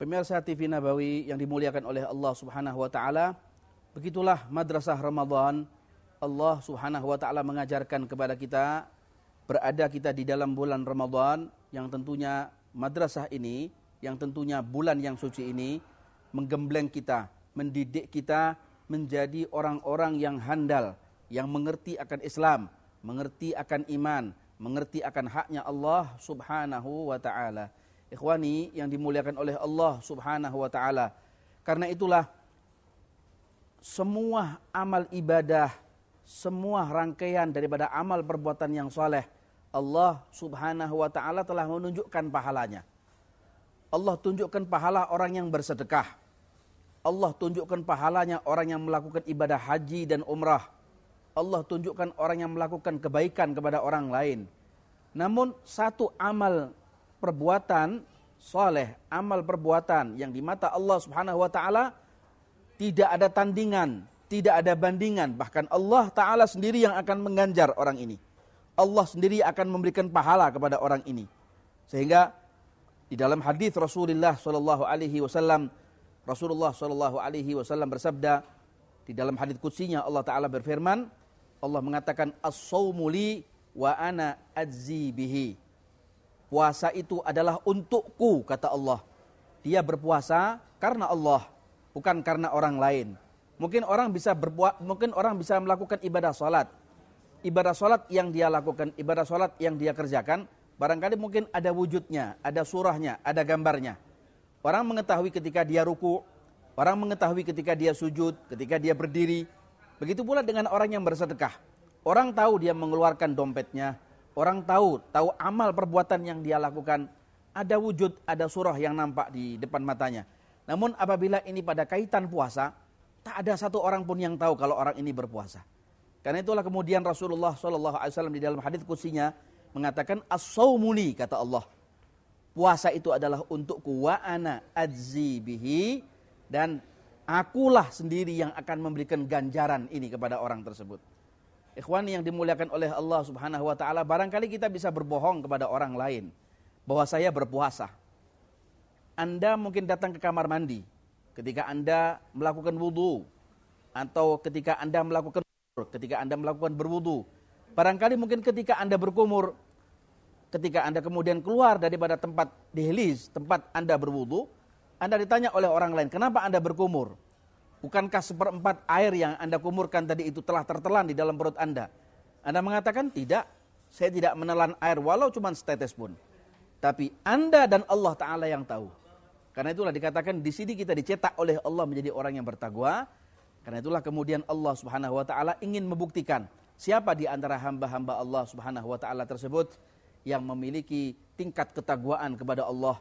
Pemirsa TV Nabawi yang dimuliakan oleh Allah Subhanahu wa taala, begitulah madrasah Ramadan. Allah Subhanahu wa taala mengajarkan kepada kita berada kita di dalam bulan Ramadan yang tentunya madrasah ini, yang tentunya bulan yang suci ini menggembleng kita, mendidik kita menjadi orang-orang yang handal, yang mengerti akan Islam, mengerti akan iman, mengerti akan haknya Allah Subhanahu wa taala ikhwani yang dimuliakan oleh Allah Subhanahu wa taala. Karena itulah semua amal ibadah, semua rangkaian daripada amal perbuatan yang soleh, Allah Subhanahu wa taala telah menunjukkan pahalanya. Allah tunjukkan pahala orang yang bersedekah. Allah tunjukkan pahalanya orang yang melakukan ibadah haji dan umrah. Allah tunjukkan orang yang melakukan kebaikan kepada orang lain. Namun satu amal perbuatan soleh, amal perbuatan yang di mata Allah Subhanahu wa taala tidak ada tandingan, tidak ada bandingan, bahkan Allah taala sendiri yang akan mengganjar orang ini. Allah sendiri akan memberikan pahala kepada orang ini. Sehingga di dalam hadis Rasulullah sallallahu alaihi wasallam Rasulullah sallallahu alaihi wasallam bersabda di dalam hadis kutsinya Allah taala berfirman Allah mengatakan as-saumu wa ana ajzi bihi Puasa itu adalah untukku, kata Allah. Dia berpuasa karena Allah, bukan karena orang lain. Mungkin orang bisa berpuasa, mungkin orang bisa melakukan ibadah salat. Ibadah salat yang dia lakukan, ibadah salat yang dia kerjakan, barangkali mungkin ada wujudnya, ada surahnya, ada gambarnya. Orang mengetahui ketika dia ruku, orang mengetahui ketika dia sujud, ketika dia berdiri. Begitu pula dengan orang yang bersedekah. Orang tahu dia mengeluarkan dompetnya, Orang tahu, tahu amal perbuatan yang dia lakukan. Ada wujud, ada surah yang nampak di depan matanya. Namun apabila ini pada kaitan puasa, tak ada satu orang pun yang tahu kalau orang ini berpuasa. Karena itulah kemudian Rasulullah SAW di dalam hadis kusinya mengatakan as kata Allah. Puasa itu adalah untukku wa ana bihi dan akulah sendiri yang akan memberikan ganjaran ini kepada orang tersebut. Ikhwan yang dimuliakan oleh Allah Subhanahu wa taala, barangkali kita bisa berbohong kepada orang lain bahwa saya berpuasa. Anda mungkin datang ke kamar mandi ketika Anda melakukan wudhu atau ketika Anda melakukan ketika Anda melakukan berwudhu. Barangkali mungkin ketika Anda berkumur, ketika Anda kemudian keluar daripada tempat dihlis, tempat Anda berwudhu, Anda ditanya oleh orang lain, kenapa Anda berkumur? Bukankah seperempat air yang Anda kumurkan tadi itu telah tertelan di dalam perut Anda? Anda mengatakan tidak, saya tidak menelan air walau cuma setetes pun. Tapi Anda dan Allah Ta'ala yang tahu. Karena itulah dikatakan di sini kita dicetak oleh Allah menjadi orang yang bertakwa. Karena itulah kemudian Allah Subhanahu wa taala ingin membuktikan siapa di antara hamba-hamba Allah Subhanahu wa taala tersebut yang memiliki tingkat ketakwaan kepada Allah,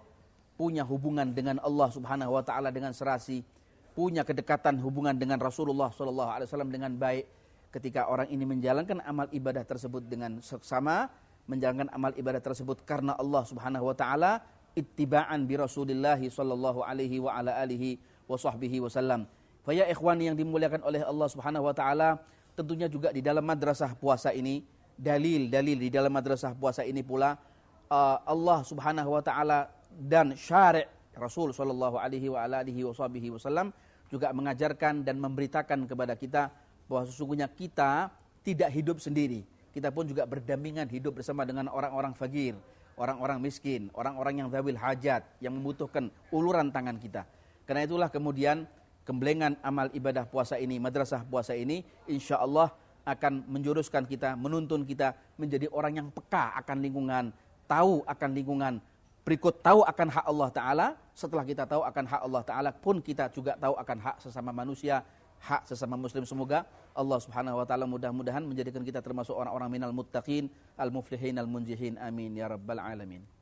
punya hubungan dengan Allah Subhanahu wa taala dengan serasi, punya kedekatan hubungan dengan Rasulullah SAW dengan baik ketika orang ini menjalankan amal ibadah tersebut dengan seksama menjalankan amal ibadah tersebut karena Allah Subhanahu wa taala ittiba'an bi Rasulillah sallallahu alaihi wa ala alihi wa sahbihi wasallam. Fa ya yang dimuliakan oleh Allah Subhanahu wa taala, tentunya juga di dalam madrasah puasa ini dalil-dalil di dalam madrasah puasa ini pula uh, Allah Subhanahu wa taala dan syari' Rasul sallallahu alaihi wa alihi wasallam juga mengajarkan dan memberitakan kepada kita bahwa sesungguhnya kita tidak hidup sendiri. Kita pun juga berdampingan hidup bersama dengan orang-orang fakir, orang-orang miskin, orang-orang yang zawil hajat, yang membutuhkan uluran tangan kita. Karena itulah kemudian kemblengan amal ibadah puasa ini, madrasah puasa ini, insya Allah akan menjuruskan kita, menuntun kita menjadi orang yang peka akan lingkungan, tahu akan lingkungan, berikut tahu akan hak Allah Ta'ala, setelah kita tahu akan hak Allah Ta'ala pun kita juga tahu akan hak sesama manusia, hak sesama muslim. Semoga Allah Subhanahu Wa Ta'ala mudah-mudahan menjadikan kita termasuk orang-orang minal muttaqin, al-muflihin, al-munjihin. Amin. Ya Rabbal Alamin.